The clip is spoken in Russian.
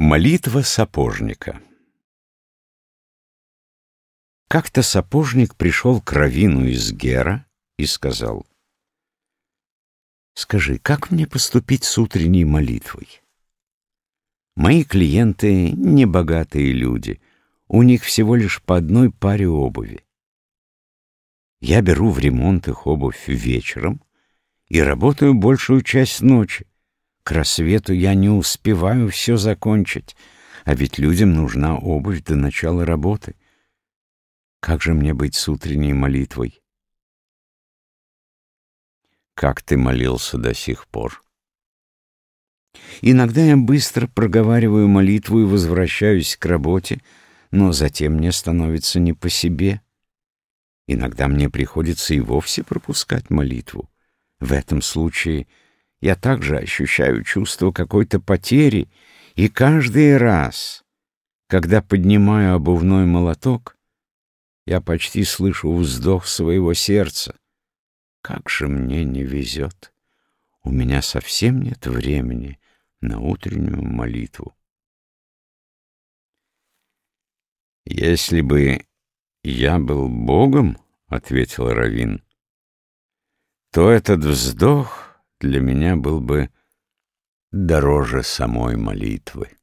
Молитва сапожника Как-то сапожник пришел к Равину из Гера и сказал, «Скажи, как мне поступить с утренней молитвой? Мои клиенты — небогатые люди, у них всего лишь по одной паре обуви. Я беру в ремонт их обувь вечером и работаю большую часть ночи. К рассвету я не успеваю все закончить, а ведь людям нужна обувь до начала работы. Как же мне быть с утренней молитвой? Как ты молился до сих пор? Иногда я быстро проговариваю молитву и возвращаюсь к работе, но затем мне становится не по себе. Иногда мне приходится и вовсе пропускать молитву. В этом случае я также ощущаю чувство какой-то потери, и каждый раз, когда поднимаю обувной молоток, я почти слышу вздох своего сердца. Как же мне не везет! У меня совсем нет времени на утреннюю молитву. «Если бы я был Богом, — ответил Равин, — то этот вздох для меня был бы дороже самой молитвы.